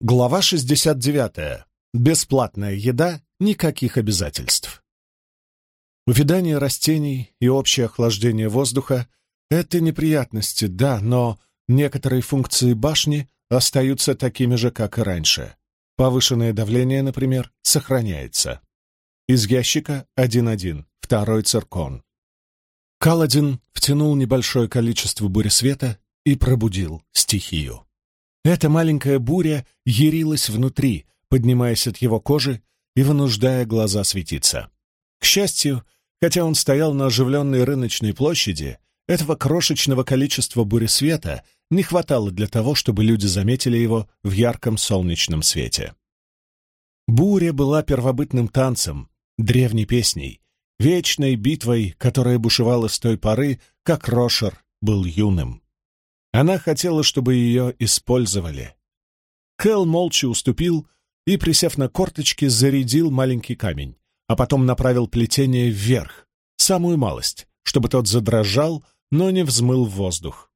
Глава 69. Бесплатная еда, никаких обязательств. Увядание растений и общее охлаждение воздуха — это неприятности, да, но некоторые функции башни остаются такими же, как и раньше. Повышенное давление, например, сохраняется. Из ящика 1.1, второй циркон. Каладин втянул небольшое количество буресвета и пробудил стихию. Эта маленькая буря ярилась внутри, поднимаясь от его кожи и вынуждая глаза светиться. К счастью, хотя он стоял на оживленной рыночной площади, этого крошечного количества буресвета не хватало для того, чтобы люди заметили его в ярком солнечном свете. Буря была первобытным танцем, древней песней, вечной битвой, которая бушевала с той поры, как Рошер был юным. Она хотела, чтобы ее использовали. Кэл молча уступил и, присев на корточки, зарядил маленький камень, а потом направил плетение вверх, самую малость, чтобы тот задрожал, но не взмыл в воздух.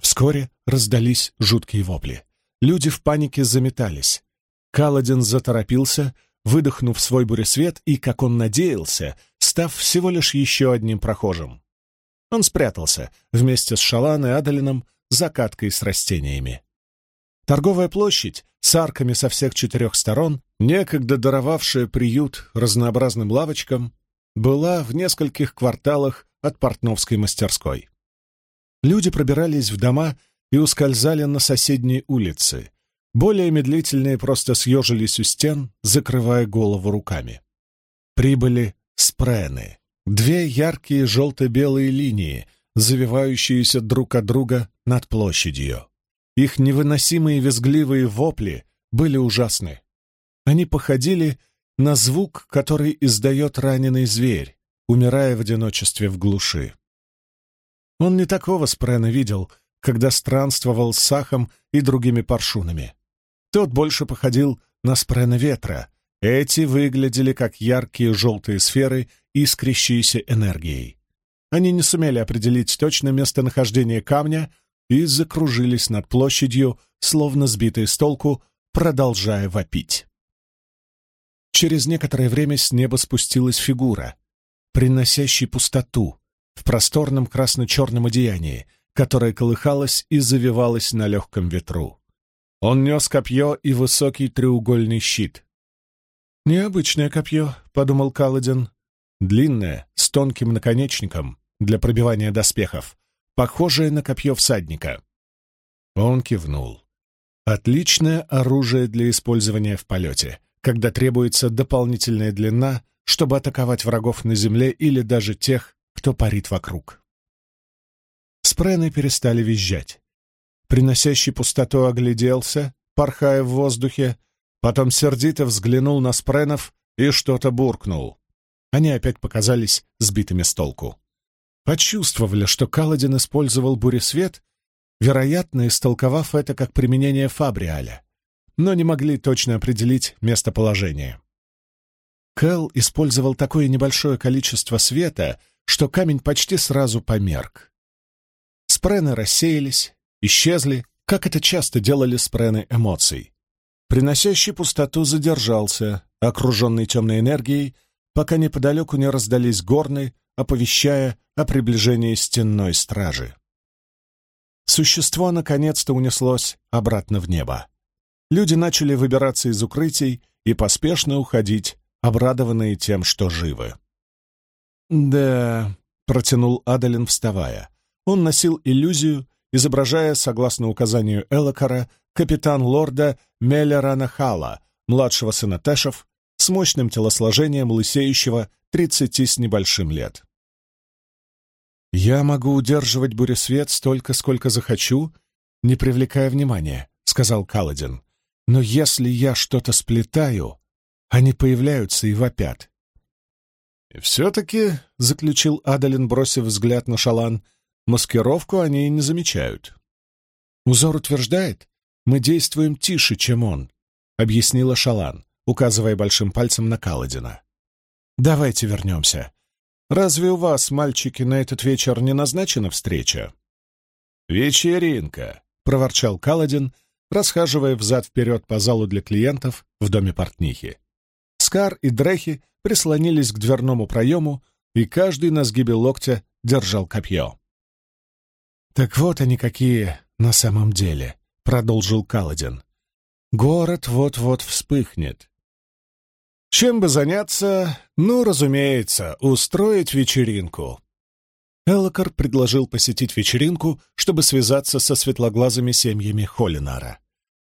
Вскоре раздались жуткие вопли. Люди в панике заметались. Каладин заторопился, выдохнув свой буресвет и, как он надеялся, став всего лишь еще одним прохожим. Он спрятался вместе с Шалан и Адалином за каткой с растениями. Торговая площадь с арками со всех четырех сторон, некогда даровавшая приют разнообразным лавочкам, была в нескольких кварталах от портновской мастерской. Люди пробирались в дома и ускользали на соседние улицы. Более медлительные просто съежились у стен, закрывая голову руками. Прибыли спрены. Две яркие желто-белые линии, завивающиеся друг от друга над площадью. Их невыносимые визгливые вопли были ужасны. Они походили на звук, который издает раненый зверь, умирая в одиночестве в глуши. Он не такого Спрена видел, когда странствовал с Сахом и другими паршунами. Тот больше походил на Спрена ветра. Эти выглядели как яркие желтые сферы искрящиеся энергией. Они не сумели определить точное местонахождение камня и закружились над площадью, словно сбитые с толку, продолжая вопить. Через некоторое время с неба спустилась фигура, приносящая пустоту, в просторном красно-черном одеянии, которое колыхалось и завивалось на легком ветру. Он нес копье и высокий треугольный щит. «Необычное копье», — подумал Каладин, длинное, с тонким наконечником для пробивания доспехов, похожее на копье всадника. Он кивнул. Отличное оружие для использования в полете, когда требуется дополнительная длина, чтобы атаковать врагов на земле или даже тех, кто парит вокруг. Спрены перестали визжать. Приносящий пустоту огляделся, порхая в воздухе, потом сердито взглянул на спренов и что-то буркнул. Они опять показались сбитыми с толку. Почувствовали, что Каладин использовал буресвет, вероятно, истолковав это как применение фабриаля, но не могли точно определить местоположение. Кэл использовал такое небольшое количество света, что камень почти сразу померк. Спрены рассеялись, исчезли, как это часто делали спрены эмоций. Приносящий пустоту задержался, окруженный темной энергией, пока неподалеку не раздались горны, оповещая о приближении стенной стражи. Существо наконец-то унеслось обратно в небо. Люди начали выбираться из укрытий и поспешно уходить, обрадованные тем, что живы. «Да», — протянул Адалин, вставая. Он носил иллюзию, изображая, согласно указанию Элокара, капитан лорда Меллерана Хала, младшего сына Тэшев, с мощным телосложением лысеющего тридцати с небольшим лет. «Я могу удерживать буресвет столько, сколько захочу, не привлекая внимания», — сказал Каладин. «Но если я что-то сплетаю, они появляются и вопят». «Все-таки», — заключил Адалин, бросив взгляд на шалан, — «маскировку они не замечают». «Узор утверждает, мы действуем тише, чем он», — объяснила шалан указывая большим пальцем на Каладина. «Давайте вернемся. Разве у вас, мальчики, на этот вечер не назначена встреча?» «Вечеринка», — проворчал Каладин, расхаживая взад-вперед по залу для клиентов в доме портнихи. Скар и Дрехи прислонились к дверному проему, и каждый на сгибе локтя держал копье. «Так вот они какие на самом деле», — продолжил Каладин. «Город вот-вот вспыхнет. Чем бы заняться? Ну, разумеется, устроить вечеринку. Элокар предложил посетить вечеринку, чтобы связаться со светлоглазыми семьями Холинара.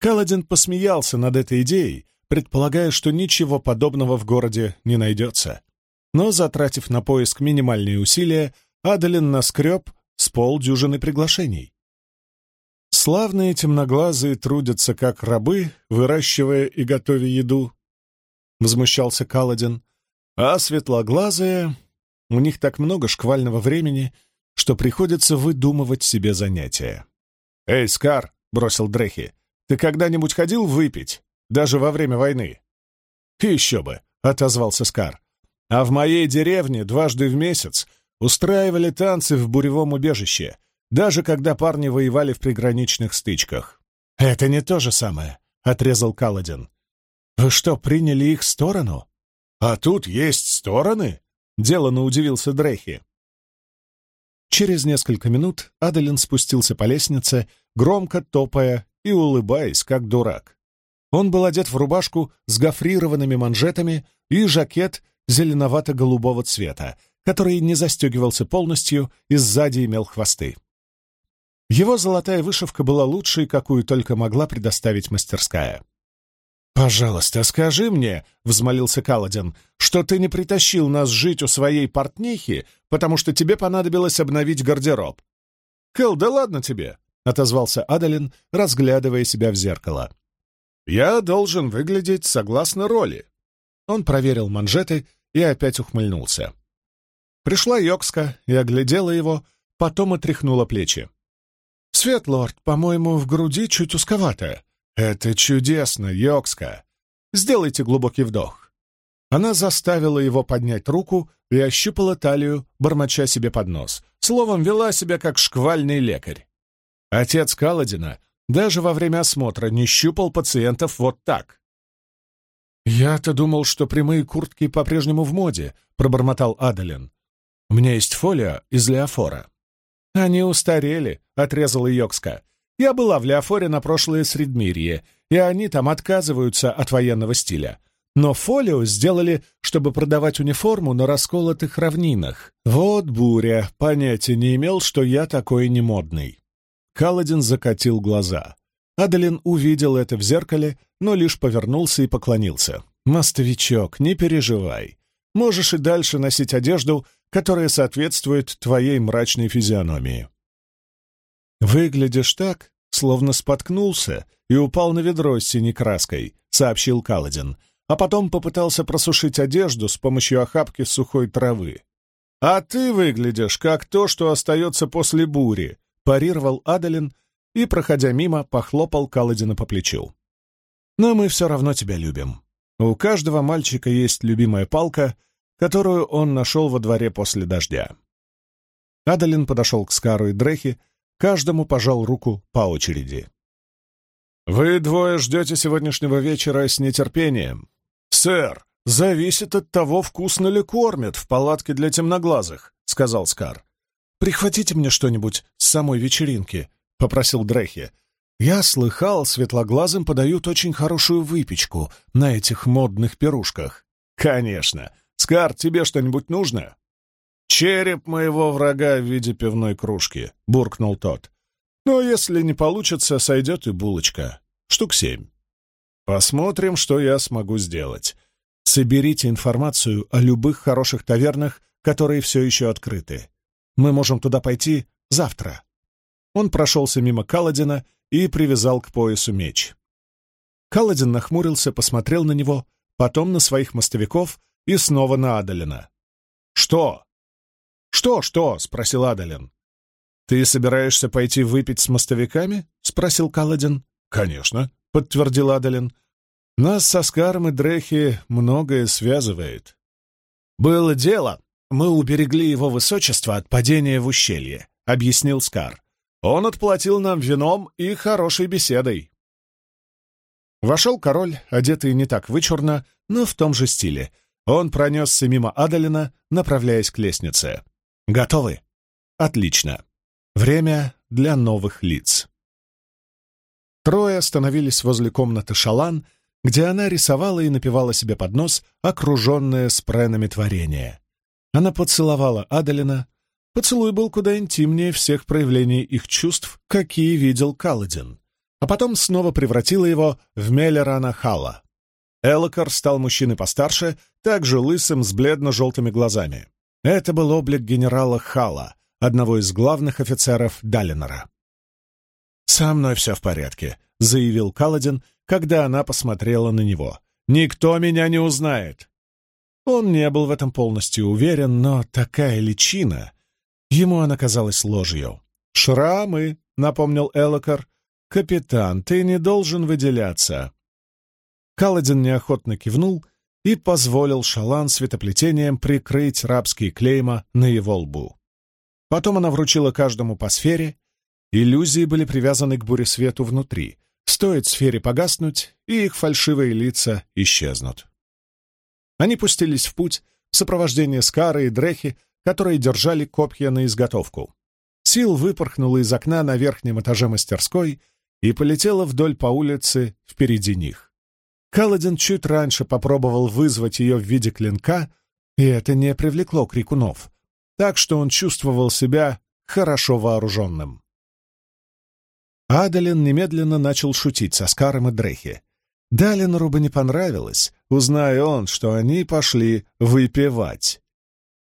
Каладин посмеялся над этой идеей, предполагая, что ничего подобного в городе не найдется. Но, затратив на поиск минимальные усилия, Адалин наскреб с полдюжины приглашений. Славные темноглазые трудятся как рабы, выращивая и готовя еду, — возмущался Каладин. «А светлоглазые... У них так много шквального времени, что приходится выдумывать себе занятия». «Эй, Скар!» — бросил Дрехи. «Ты когда-нибудь ходил выпить? Даже во время войны?» «Еще бы!» — отозвался Скар. «А в моей деревне дважды в месяц устраивали танцы в буревом убежище, даже когда парни воевали в приграничных стычках». «Это не то же самое», — отрезал Каладин. «Вы что, приняли их сторону?» «А тут есть стороны?» — делано удивился Дрехи. Через несколько минут Адалин спустился по лестнице, громко топая и улыбаясь, как дурак. Он был одет в рубашку с гофрированными манжетами и жакет зеленовато-голубого цвета, который не застегивался полностью и сзади имел хвосты. Его золотая вышивка была лучшей, какую только могла предоставить мастерская. «Пожалуйста, скажи мне», — взмолился Каладин, «что ты не притащил нас жить у своей портнихи, потому что тебе понадобилось обновить гардероб». «Кэл, да ладно тебе», — отозвался Адалин, разглядывая себя в зеркало. «Я должен выглядеть согласно роли». Он проверил манжеты и опять ухмыльнулся. Пришла Йокска и оглядела его, потом отряхнула плечи. «Светлорд, по-моему, в груди чуть узковато. «Это чудесно, Йокска! Сделайте глубокий вдох». Она заставила его поднять руку и ощупала талию, бормоча себе под нос. Словом, вела себя как шквальный лекарь. Отец Каладина даже во время осмотра не щупал пациентов вот так. «Я-то думал, что прямые куртки по-прежнему в моде», — пробормотал Адалин. «У меня есть фолио из леофора». «Они устарели», — отрезала Йокска. Я была в Леофоре на прошлое Средмирье, и они там отказываются от военного стиля. Но фолио сделали, чтобы продавать униформу на расколотых равнинах. Вот буря, понятия не имел, что я такой немодный. Каладин закатил глаза. Адалин увидел это в зеркале, но лишь повернулся и поклонился. «Мостовичок, не переживай. Можешь и дальше носить одежду, которая соответствует твоей мрачной физиономии. «Выглядишь так, словно споткнулся и упал на ведро с синей краской», — сообщил Каладин, а потом попытался просушить одежду с помощью охапки сухой травы. «А ты выглядишь как то, что остается после бури», — парировал Адалин и, проходя мимо, похлопал Каладина по плечу. «Но мы все равно тебя любим. У каждого мальчика есть любимая палка, которую он нашел во дворе после дождя». Адалин подошел к Скару и Дрехи, Каждому пожал руку по очереди. «Вы двое ждете сегодняшнего вечера с нетерпением. Сэр, зависит от того, вкусно ли кормят в палатке для темноглазых», — сказал Скар. «Прихватите мне что-нибудь с самой вечеринки», — попросил Дрехи. «Я слыхал, светлоглазым подают очень хорошую выпечку на этих модных пирушках». «Конечно. Скар, тебе что-нибудь нужно?» «Череп моего врага в виде пивной кружки», — буркнул тот. «Но если не получится, сойдет и булочка. Штук семь. Посмотрим, что я смогу сделать. Соберите информацию о любых хороших тавернах, которые все еще открыты. Мы можем туда пойти завтра». Он прошелся мимо Каладина и привязал к поясу меч. Каладин нахмурился, посмотрел на него, потом на своих мостовиков и снова на Адалина. «Что?» «Что, что?» — спросил Адалин. «Ты собираешься пойти выпить с мостовиками?» — спросил Каладин. «Конечно», — подтвердил Адалин. «Нас со Скаром и Дрехи многое связывает». «Было дело. Мы уберегли его высочество от падения в ущелье», — объяснил Скар. «Он отплатил нам вином и хорошей беседой». Вошел король, одетый не так вычурно, но в том же стиле. Он пронесся мимо Адалина, направляясь к лестнице. «Готовы?» «Отлично. Время для новых лиц». Трое остановились возле комнаты Шалан, где она рисовала и напевала себе под нос, окруженная спренами творения. Она поцеловала Адалина. Поцелуй был куда интимнее всех проявлений их чувств, какие видел Каладин, а потом снова превратила его в Меллерана Хала. Элокар стал мужчиной постарше, также лысым, с бледно-желтыми глазами. Это был облик генерала Хала, одного из главных офицеров Далинора. «Со мной все в порядке», — заявил Каладин, когда она посмотрела на него. «Никто меня не узнает». Он не был в этом полностью уверен, но такая личина... Ему она казалась ложью. «Шрамы», — напомнил Элокар. «Капитан, ты не должен выделяться». Каладин неохотно кивнул и позволил Шалан светоплетением прикрыть рабские клейма на его лбу. Потом она вручила каждому по сфере. Иллюзии были привязаны к буресвету внутри. Стоит сфере погаснуть, и их фальшивые лица исчезнут. Они пустились в путь в сопровождении Скары и Дрехи, которые держали копья на изготовку. Сил выпорхнула из окна на верхнем этаже мастерской и полетела вдоль по улице впереди них. Каладин чуть раньше попробовал вызвать ее в виде клинка, и это не привлекло крикунов так что он чувствовал себя хорошо вооруженным. Адалин немедленно начал шутить со Скаром и Дрехи. Далинору бы не понравилось, узная он, что они пошли выпивать.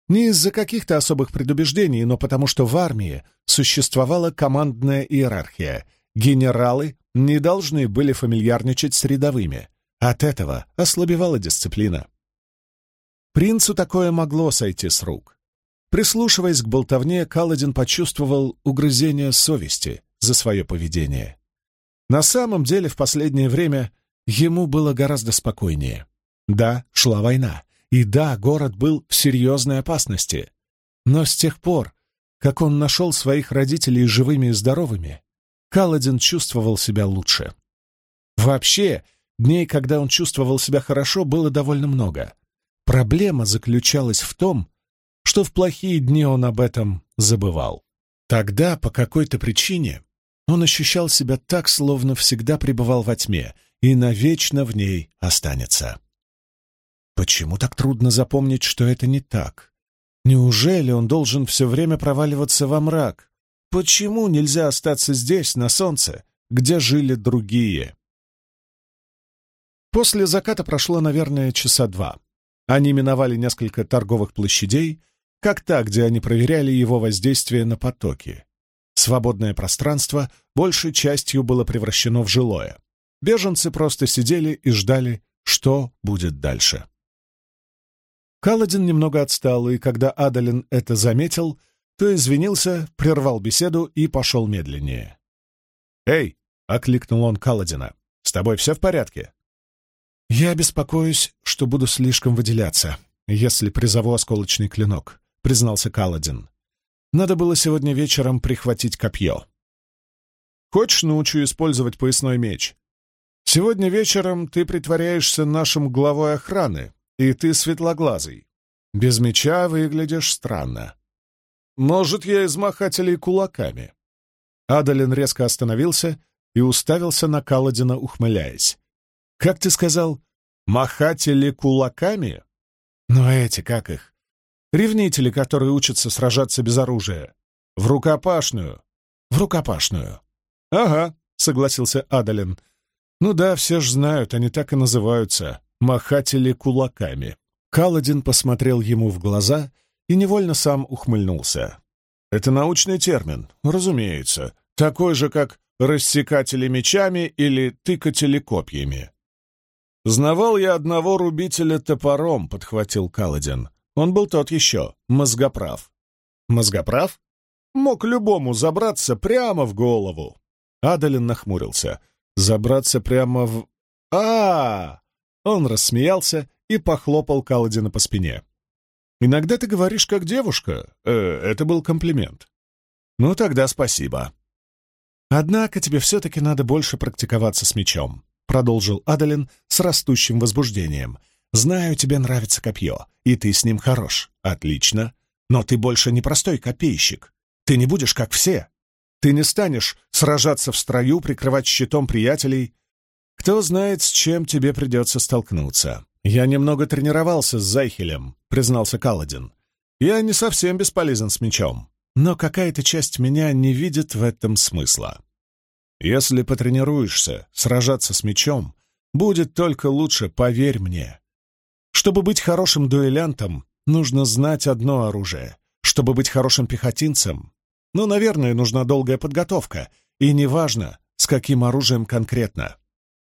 Не из-за каких-то особых предубеждений, но потому что в армии существовала командная иерархия. Генералы не должны были фамильярничать с рядовыми. От этого ослабевала дисциплина. Принцу такое могло сойти с рук. Прислушиваясь к болтовне, Каладин почувствовал угрызение совести за свое поведение. На самом деле, в последнее время ему было гораздо спокойнее. Да, шла война, и да, город был в серьезной опасности. Но с тех пор, как он нашел своих родителей живыми и здоровыми, Каладин чувствовал себя лучше. Вообще, дней, когда он чувствовал себя хорошо, было довольно много. Проблема заключалась в том, что в плохие дни он об этом забывал. Тогда, по какой-то причине, он ощущал себя так, словно всегда пребывал во тьме и навечно в ней останется. Почему так трудно запомнить, что это не так? Неужели он должен все время проваливаться во мрак? Почему нельзя остаться здесь, на солнце, где жили другие? После заката прошло, наверное, часа два. Они миновали несколько торговых площадей как та, где они проверяли его воздействие на потоки. Свободное пространство большей частью было превращено в жилое. Беженцы просто сидели и ждали, что будет дальше. Каладин немного отстал, и когда Адалин это заметил, то извинился, прервал беседу и пошел медленнее. «Эй!» — окликнул он Каладина. «С тобой все в порядке?» «Я беспокоюсь, что буду слишком выделяться, если призову осколочный клинок. — признался Каладин. «Надо было сегодня вечером прихватить копье». «Хочешь, научу использовать поясной меч? Сегодня вечером ты притворяешься нашим главой охраны, и ты светлоглазый. Без меча выглядишь странно. Может, я из махателей кулаками?» Адалин резко остановился и уставился на Каладина, ухмыляясь. «Как ты сказал, махатели кулаками? Но эти, как их? Ревнители, которые учатся сражаться без оружия. В рукопашную. В рукопашную. Ага, согласился Адалин. Ну да, все ж знают, они так и называются. Махатели кулаками. Каладин посмотрел ему в глаза и невольно сам ухмыльнулся. Это научный термин, разумеется, такой же, как рассекатели мечами или тыкатели копьями. «Знавал я одного рубителя топором», — подхватил Каладин. Он был тот еще, мозгоправ. Мозгоправ? Мог любому забраться прямо в голову. Адалин нахмурился. Забраться прямо в... а, -а, -а Он рассмеялся и похлопал Каладина по спине. «Иногда ты говоришь как девушка. Э, это был комплимент». «Ну, тогда спасибо». «Однако тебе все-таки надо больше практиковаться с мечом. Продолжил Адалин с растущим возбуждением. «Знаю, тебе нравится копье, и ты с ним хорош. Отлично. Но ты больше не простой копейщик. Ты не будешь как все. Ты не станешь сражаться в строю, прикрывать щитом приятелей. Кто знает, с чем тебе придется столкнуться. Я немного тренировался с Зайхелем, признался Каладин. Я не совсем бесполезен с мечом, но какая-то часть меня не видит в этом смысла. Если потренируешься сражаться с мечом, будет только лучше, поверь мне. Чтобы быть хорошим дуэлянтом, нужно знать одно оружие. Чтобы быть хорошим пехотинцем, ну, наверное, нужна долгая подготовка, и неважно, с каким оружием конкретно.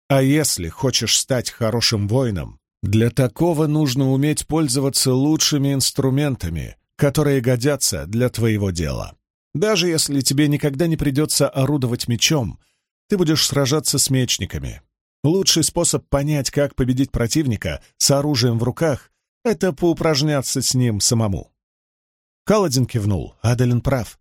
А если хочешь стать хорошим воином, для такого нужно уметь пользоваться лучшими инструментами, которые годятся для твоего дела. Даже если тебе никогда не придется орудовать мечом, ты будешь сражаться с мечниками. Лучший способ понять, как победить противника с оружием в руках, это поупражняться с ним самому. Каладин кивнул, Адалин прав.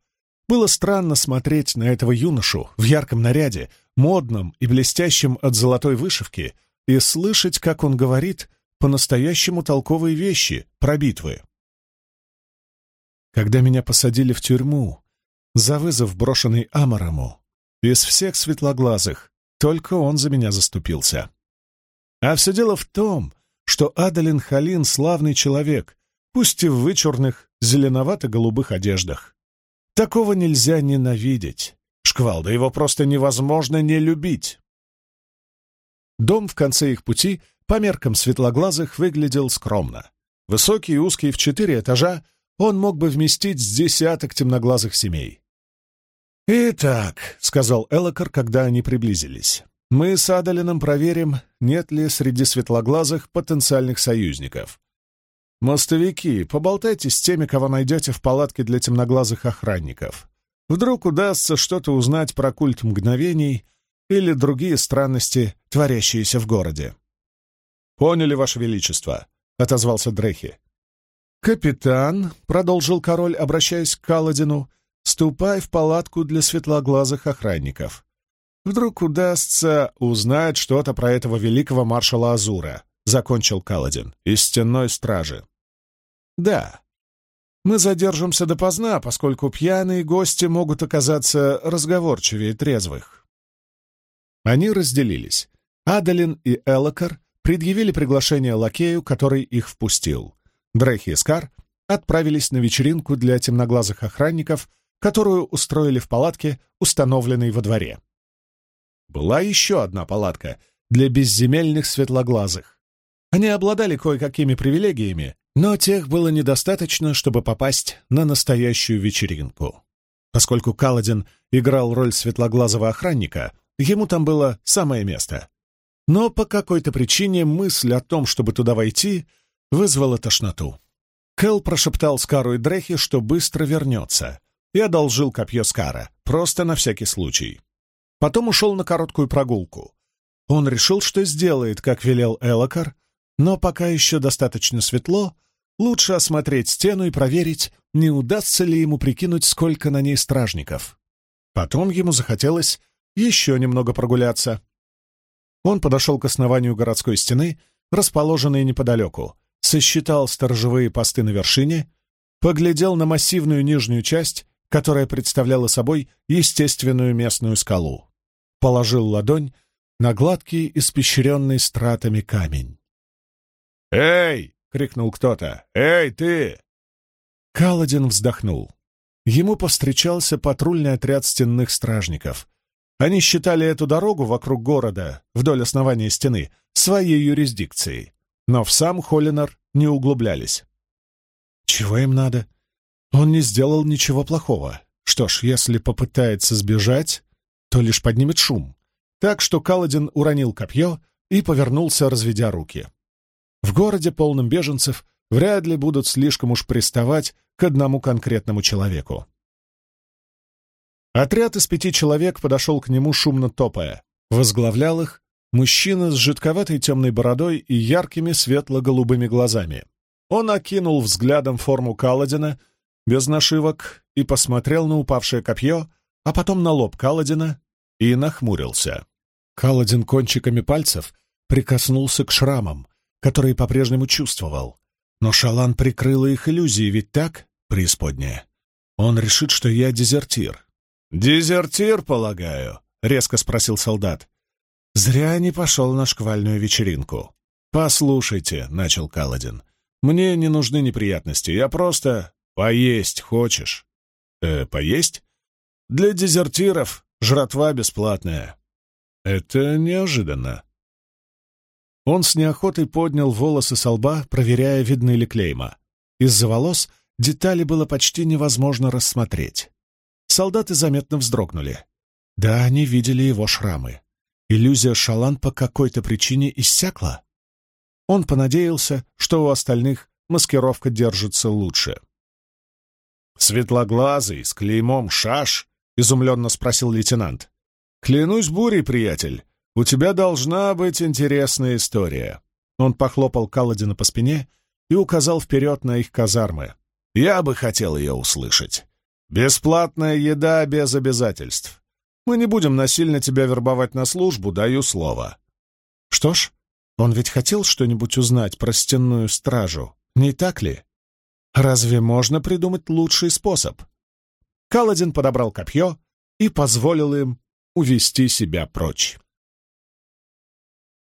Было странно смотреть на этого юношу в ярком наряде, модном и блестящем от золотой вышивки, и слышать, как он говорит по-настоящему толковые вещи про битвы. Когда меня посадили в тюрьму за вызов, брошенный Амарому, из всех светлоглазых только он за меня заступился. А все дело в том, что Адалин Халин — славный человек, пусть и в вычурных зеленовато-голубых одеждах. Такого нельзя ненавидеть. Шквал, да его просто невозможно не любить. Дом в конце их пути по меркам светлоглазых выглядел скромно. Высокий и узкий в четыре этажа, он мог бы вместить с десяток темноглазых семей. «Итак», — сказал Элокар, когда они приблизились, — «мы с Адалином проверим, нет ли среди светлоглазых потенциальных союзников. «Мостовики, поболтайте с теми, кого найдете в палатке для темноглазых охранников. Вдруг удастся что-то узнать про культ мгновений или другие странности, творящиеся в городе». «Поняли, Ваше Величество», — отозвался Дрехи. «Капитан», — продолжил король, обращаясь к Каладину, — «ступай в палатку для светлоглазых охранников. Вдруг удастся узнать что-то про этого великого маршала Азура», — закончил Каладин, — «из стенной стражи». Да. Мы задержимся допоздна, поскольку пьяные гости могут оказаться разговорчивее трезвых. Они разделились. Адалин и Элокар предъявили приглашение лакею, который их впустил. Дрейхи и Скар отправились на вечеринку для темноглазых охранников, которую устроили в палатке, установленной во дворе. Была еще одна палатка для безземельных светлоглазых. Они обладали кое-какими привилегиями, но тех было недостаточно, чтобы попасть на настоящую вечеринку. Поскольку Каладин играл роль светлоглазого охранника, ему там было самое место. Но по какой-то причине мысль о том, чтобы туда войти, вызвала тошноту. Кэл прошептал Скару и Дрехи, что быстро вернется, и одолжил копье Скара, просто на всякий случай. Потом ушел на короткую прогулку. Он решил, что сделает, как велел Элокар, но пока еще достаточно светло, Лучше осмотреть стену и проверить, не удастся ли ему прикинуть, сколько на ней стражников. Потом ему захотелось еще немного прогуляться. Он подошел к основанию городской стены, расположенной неподалеку, сосчитал сторожевые посты на вершине, поглядел на массивную нижнюю часть, которая представляла собой естественную местную скалу, положил ладонь на гладкий, испещренный стратами камень. «Эй!» крикнул кто-то. «Эй, ты!» Каладин вздохнул. Ему повстречался патрульный отряд стенных стражников. Они считали эту дорогу вокруг города, вдоль основания стены, своей юрисдикцией, но в сам Холлинар не углублялись. Чего им надо? Он не сделал ничего плохого. Что ж, если попытается сбежать, то лишь поднимет шум. Так что Каладин уронил копье и повернулся, разведя руки. В городе, полном беженцев, вряд ли будут слишком уж приставать к одному конкретному человеку. Отряд из пяти человек подошел к нему, шумно топая. Возглавлял их мужчина с жидковатой темной бородой и яркими светло-голубыми глазами. Он окинул взглядом форму Каладина, без нашивок, и посмотрел на упавшее копье, а потом на лоб Каладина и нахмурился. Каладин кончиками пальцев прикоснулся к шрамам, которые по-прежнему чувствовал. Но Шалан прикрыла их иллюзии, ведь так, преисподняя? Он решит, что я дезертир. «Дезертир, полагаю?» — резко спросил солдат. «Зря не пошел на шквальную вечеринку». «Послушайте», — начал Каладин, — «мне не нужны неприятности, я просто поесть хочешь». «Э, поесть?» «Для дезертиров жратва бесплатная». «Это неожиданно». Он с неохотой поднял волосы со лба, проверяя, видны ли клейма. Из-за волос детали было почти невозможно рассмотреть. Солдаты заметно вздрогнули. Да, они видели его шрамы. Иллюзия Шалан по какой-то причине иссякла. Он понадеялся, что у остальных маскировка держится лучше. «Светлоглазый, с клеймом шаш?» — изумленно спросил лейтенант. «Клянусь бурей, приятель, у тебя должна быть интересная история». Он похлопал Каладина по спине и указал вперед на их казармы. «Я бы хотел ее услышать. Бесплатная еда без обязательств. Мы не будем насильно тебя вербовать на службу, даю слово». «Что ж, он ведь хотел что-нибудь узнать про стенную стражу, не так ли? Разве можно придумать лучший способ?» Каладин подобрал копье и позволил им увести себя прочь.